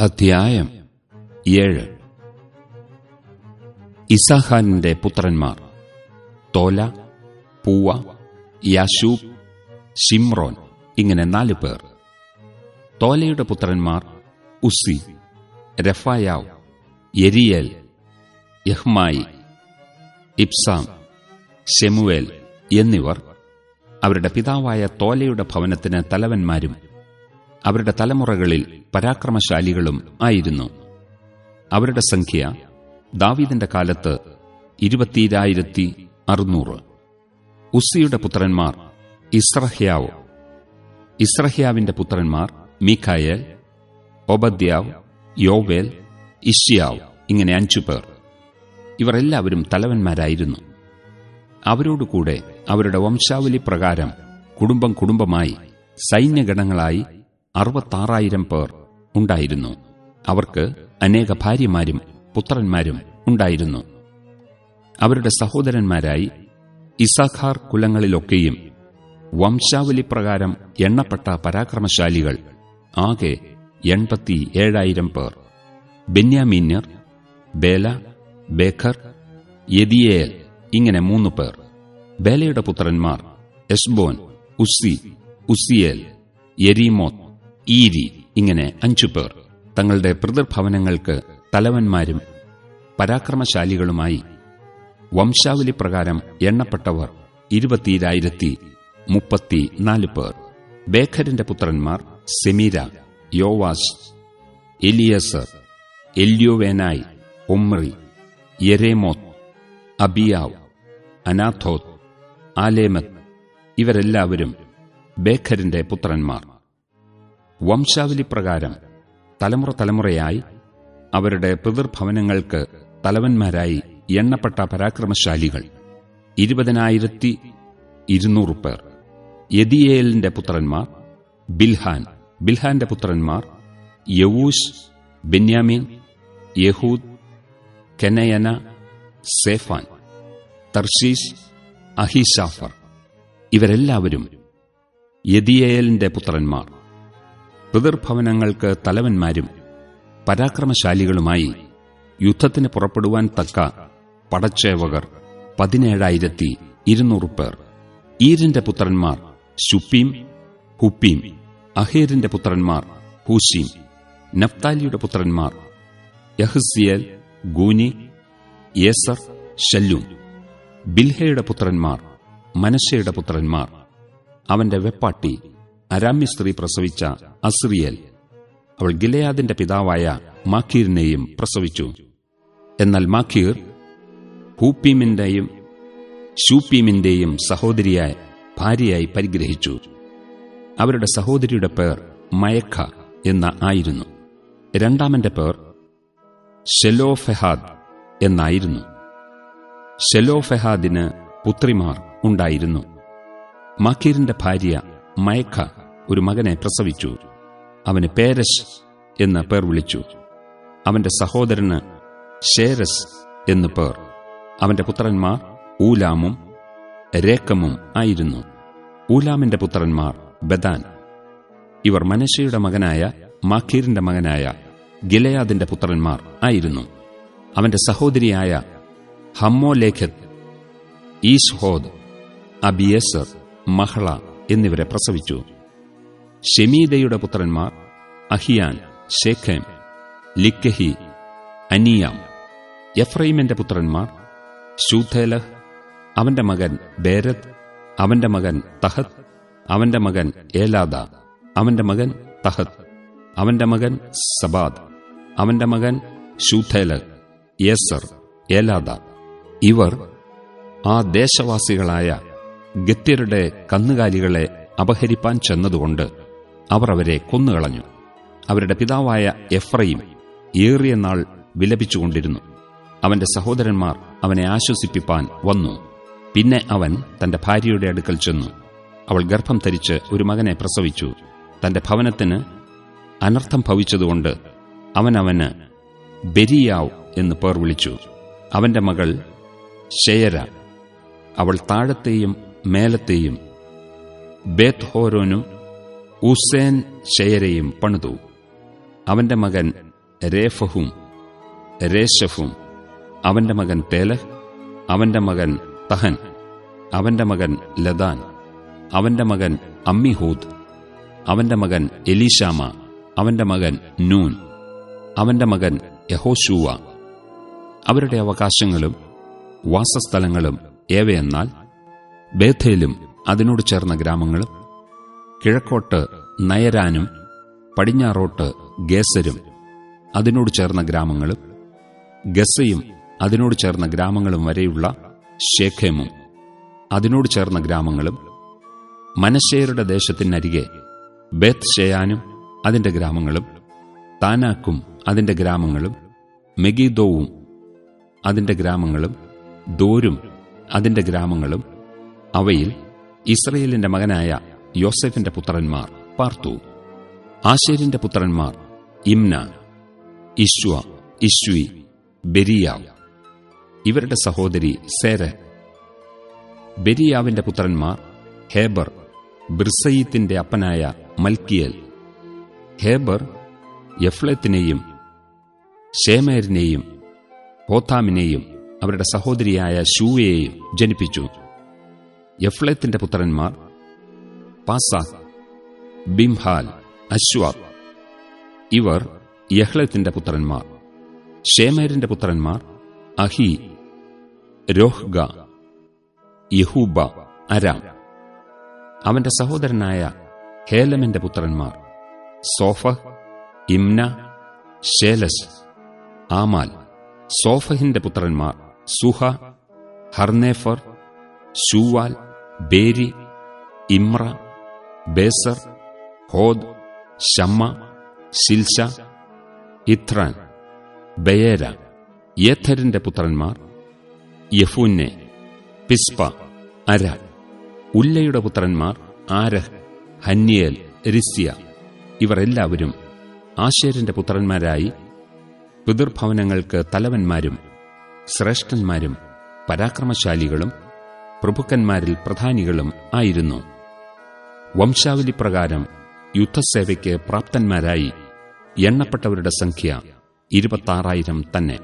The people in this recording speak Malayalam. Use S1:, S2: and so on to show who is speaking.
S1: അധ്യായം ഏഴ്. ഇസാഹാനിന്റെ പുത്രന്മാർ തോല പൂവ യാശൂബ് ഷിംറോൻ ഇങ്ങനെ നാല് പേർ. തോലയുടെ പുത്രന്മാർ ഉസ്സി രഫായാവ് എരിയേൽ യഹ്മായി ഇബ്സാം ഷെമുവേൽ എന്നിവർ അവരുടെ പിതാവായ തോലയുടെ ഭവനത്തിന് തലവന്മാരും അവരുടെ തലമുറകളിൽ പരാക്രമശാലികളും ആയിരുന്നു. അവരുടെ സംഖ്യ ദാവീദിന്റെ കാലത്ത് ഇരുപത്തിരായിരത്തി അറുന്നൂറ് ഉസ്സിയുടെ പുത്രന്മാർ ഇസ്രഹ്യാവ്. ഇസ്രഹ്യാവിന്റെ പുത്രന്മാർ മീഖായേൽ ഒബദ്യാവ് യോവേൽ ഇഷ്യാവ് ഇങ്ങനെ അഞ്ചു പേർ. ഇവർ എല്ലാവരും തലവന്മാരായിരുന്നു. അവരോടുകൂടെ അവരുടെ വംശാവലി പ്രകാരം കുടുംബം കുടുംബമായി സൈന്യഗണങ്ങളായി അറുപത്താറായിരം പേർ ഉണ്ടായിരുന്നു. അവർക്ക് അനേക ഭാര്യമാരും പുത്രന്മാരും ഉണ്ടായിരുന്നു. അവരുടെ സഹോദരന്മാരായി ഇസാഖാർ കുലങ്ങളിലൊക്കെയും വംശാവലി പ്രകാരം എണ്ണപ്പെട്ട പരാക്രമശാലികൾ ആകെ എൺപത്തി ഏഴായിരം പേർ. ബെന്യാമീന്യർ ബേല ബേഖർ യദിയേൽ ഇങ്ങനെ മൂന്നു പേർ. ബേലയുടെ പുത്രന്മാർ എസ്ബോൻ ഉസ്സി ഉസ്സിയേൽ യെരീമോത്ത് ഈരി ഇങ്ങനെ അഞ്ചു പേർ തങ്ങളുടെ പിതൃഭവനങ്ങൾക്ക് തലവന്മാരും പരാക്രമശാലികളുമായി വംശാവലി പ്രകാരം എണ്ണപ്പെട്ടവർ ഇരുപത്തിരായിരത്തി മുപ്പത്തിനാല് പേർ. ബേഖരിന്റെ പുത്രന്മാർ സെമീര യോവാസ് എലിയസർ എല്യോവേനായി ഒമ്രി യെരേമോത്ത് അബിയാവ് അനാഥോത്ത് ആലേമത്ത് ഇവരെല്ലാവരും ബേഖരിന്റെ പുത്രന്മാർ. വംശാവലി പ്രകാരം തലമുറ തലമുറയായി അവരുടെ പിതൃഭവനങ്ങൾക്ക് തലവന്മാരായി എണ്ണപ്പെട്ട പരാക്രമശാലികൾ ഇരുപതിനായിരത്തി ഇരുന്നൂറ് പേർ. യദിയേലിന്റെ പുത്രന്മാർ ബിൽഹാൻ ബിൽഹാന്റെ പുത്രന്മാർ യവൂഷ് ബെന്യാമീൻ യഹൂദ് കെനയന സേഫാൻ തർഷീസ് അഹിഷാഫർ ഇവരെല്ലാവരും യദിയേലിന്റെ പുത്രന്മാർ. പിതൃഭവനങ്ങൾക്ക് തലവന്മാരും പരാക്രമശാലികളുമായി യുദ്ധത്തിന് പുറപ്പെടുവാൻ തക്ക പടച്ചേവകർ പതിനേഴായിരത്തി ഇരുന്നൂറ് പേർ. ഈരിന്റെ പുത്രന്മാർ ശുപ്പീം ഹുപ്പീം അഹേരിന്റെ പുത്രന്മാർ ഹൂശീം നഫ്താലിയുടെ പുത്രന്മാർ യഹ്സിയൽ ഗൂനി യേസർ ഷല്ലും ബിൽഹയുടെ പുത്രന്മാർ മനശയുടെ പുത്രന്മാർ. അവന്റെ വെപ്പാട്ടി അരാമ്യ സ്ത്രീ പ്രസവിച്ച അസ്രിയൽ. അവൾ ഗിലയാദിന്റെ പിതാവായ മാഖീറിനെയും പ്രസവിച്ചു. എന്നാൽ മാഖീർ ഹൂപ്പീമിന്റെയും ഷൂപ്പീമിന്റെയും സഹോദരിയായ ഭാര്യയായി പരിഗ്രഹിച്ചു. അവരുടെ സഹോദരിയുടെ പേർ മയഖ എന്ന ആയിരുന്നു. രണ്ടാമന്റെ പേർ ഷെലോഫെഹാദ് എന്നായിരുന്നു. ഷെലോഫെഹാദിന് പുത്രിമാർ ഉണ്ടായിരുന്നു. മാഖീറിന്റെ ഭാര്യ മയഖ ഒരു മകനെ പ്രസവിച്ചു. അവന് പേരശ് എന്ന് പേർ വിളിച്ചു. അവന്റെ സഹോദരന് ഷേരസ് എന്ന് പേർ. അവന്റെ പുത്രന്മാർ ഊലാമും രേക്കമും ആയിരുന്നു. ഊലാമിന്റെ പുത്രന്മാർ ബദാൻ. ഇവർ മനശയുടെ മകനായ മാഖീറിന്റെ മകനായ ഗിലയാദിന്റെ പുത്രന്മാർ ആയിരുന്നു. അവന്റെ സഹോദരിയായ ഹമ്മോലേഖത്ത് ഈസ്ഹോദ് അബിയസർ മഹള എന്നിവരെ പ്രസവിച്ചു. ഷെമീദയുടെ പുത്രന്മാർ അഹിയാൻ ഷേഖം ലിക്കഹി അനിയാം എഫ്രൈമിന്റെ പുത്രന്മാർ ശൂഥേലഹ് അവന്റെ മകൻ ബേരത് അവന്റെ മകൻ തഹത് അവന്റെ മകൻ ഏലാദ അവന്റെ മകൻ തഹത് അവന്റെ മകൻ സബാദ് അവന്റെ മകൻ ശൂഥേലഹ് യേസർ ഏലാദ. ഇവർ ആ ദേശവാസികളായ ഗത്യരുടെ കന്നുകാലികളെ അപഹരിപ്പാൻ ചെന്നതുകൊണ്ട് അവർ അവരെ കൊന്നുകളഞ്ഞു. അവരുടെ പിതാവായ എഫ്രയും ഏറിയ നാൾ വിലപിച്ചുകൊണ്ടിരുന്നു. അവന്റെ സഹോദരന്മാർ അവനെ ആശ്വസിപ്പിപ്പാൻ വന്നു. പിന്നെ അവൻ തന്റെ ഭാര്യയുടെ അടുക്കൽ ചെന്നു. അവൾ ഗർഭം ധരിച്ച് ഒരു മകനെ പ്രസവിച്ചു. തന്റെ ഭവനത്തിന് അനർത്ഥം ഭവിച്ചതുകൊണ്ട് അവൻ ബെരിയാവ് എന്ന് പേർ വിളിച്ചു. അവന്റെ മകൾ ഷെയര അവൾ താഴത്തെയും മേലത്തെയും ബേത്ത്ഹോരോനും ഉസേൻ ഷെയരെയും പണിതു. അവന്റെ മകൻ രേഫഹും രേശഫും. അവന്റെ മകൻ പേലഹ് അവന്റെ മകൻ തഹൻ. അവന്റെ മകൻ ലദാൻ. അവന്റെ മകൻ അമ്മിഹൂദ്. അവന്റെ മകൻ എലീഷാമ അവന്റെ മകൻ നൂൻ. അവന്റെ മകൻ യഹോശൂവ. അവരുടെ അവകാശങ്ങളും വാസസ്ഥലങ്ങളും ഏവയെന്നാൽ ബേഥേലും അതിനോട് ചേർന്ന ഗ്രാമങ്ങളും കിഴക്കോട്ട് നയരാനും പടിഞ്ഞാറോട്ട് ഗേസരും അതിനോട് ചേർന്ന ഗ്രാമങ്ങളും ഗസയും അതിനോട് ചേർന്ന ഗ്രാമങ്ങളും വരെയുള്ള ഷേഖേമും അതിനോട് ചേർന്ന ഗ്രാമങ്ങളും മനശേരുടെ ദേശത്തിനരികെ ബേത്ത് ഷെയാനും അതിന്റെ ഗ്രാമങ്ങളും താനാക്കും അതിന്റെ ഗ്രാമങ്ങളും മെഗിദോവും അതിന്റെ ഗ്രാമങ്ങളും ദോരും അതിന്റെ ഗ്രാമങ്ങളും അവയിൽ ഇസ്രയേലിന്റെ മകനായ യോസെഫിന്റെ പുത്രന്മാർ പാർത്തു. ആശേരിന്റെ പുത്രന്മാർ ഇംന ഇശ്വ ഇശ്വി ബെരിയാവ്. ഇവരുടെ സഹോദരി സേര. ബെരിയാവിന്റെ പുത്രന്മാർ ഹേബർ ബിർസയിത്തിന്റെ അപ്പനായ മൽക്കിയൽ. ഹേബർ യഫ്ലത്തിനെയും ഷേമേരിനെയും ഹോത്താമിനെയും അവരുടെ സഹോദരിയായ ഷൂവയെയും ജനിപ്പിച്ചു. യഫ്ലത്തിന്റെ പുത്രന്മാർ പാസാഖ് ബിംഹാൽ അശ്വാബ് ഇവർ യഹ്ലത്തിന്റെ പുത്രന്മാർ ഷേമേരിന്റെ പുത്രന്മാർ അഹി രോഹ്ഗ യഹൂബ അരാം. അവന്റെ സഹോദരനായ ഹേലമിന്റെ പുത്രന്മാർ സോഫ ഇംന ഷേലസ് ആമാൽ. സോഫഹിന്റെ പുത്രന്മാർ സുഹ ഹർനേഫർ ഷൂവാൽ ബേരി ഇമ്ര ബേസർ ഹോദ് ഷമ്മ ശിൽഷ ഇത്രാൻ ബയേര യേഥരിന്റെ പുത്രന്മാർ യഫൂന്നെ പിസ്പ അര. ഉല്ലയുടെ പുത്രന്മാർ ആരഹ് ഹന്നിയേൽ രിസ്യ. ഇവർ എല്ലാവരും ആശേരിന്റെ പുത്രന്മാരായി പിതൃഭവനങ്ങൾക്ക് തലവന്മാരും ശ്രേഷ്ഠന്മാരും പരാക്രമശാലികളും പ്രഭുക്കന്മാരിൽ പ്രധാനികളും ആയിരുന്നു. വംശാവലി പ്രകാരം യുദ്ധസേവയ്ക്ക് പ്രാപ്തന്മാരായി എണ്ണപ്പെട്ടവരുടെ സംഖ്യ ഇരുപത്താറായിരം തന്നെ.